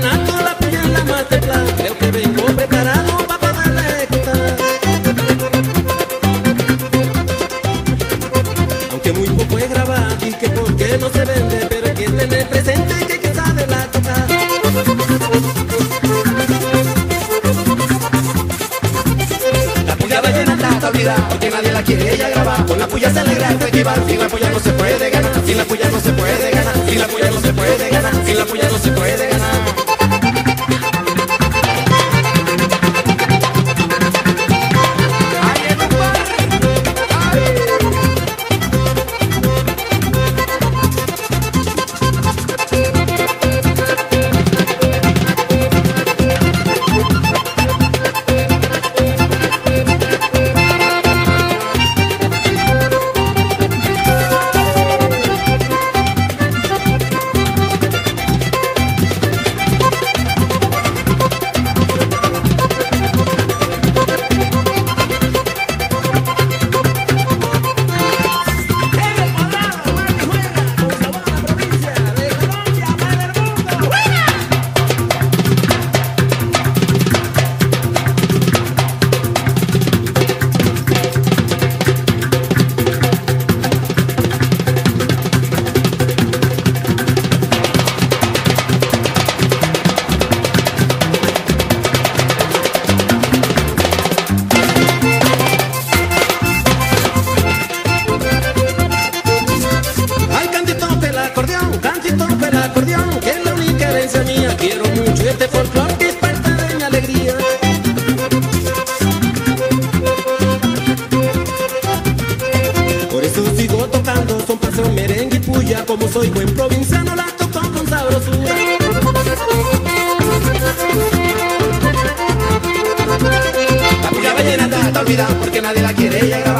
más temprano, creo que vengo preparado para poderle ejecutar. Aunque muy poco he grabado y que porque no se vende, pero hay que presente que quien sabe la tocar. La puya vallenata está olvidada porque nadie la quiere ella grabar. Con la puya se alegra el festival. Sin la puya no se puede ganar. Sin la puya no se puede ganar. Sin la puya no se puede ganar. Sin la puya no se puede ganar. Como soy buen provinciano, la toco con sabrosura. La puya vallenata está olvidada porque nadie la quiere ella grabar.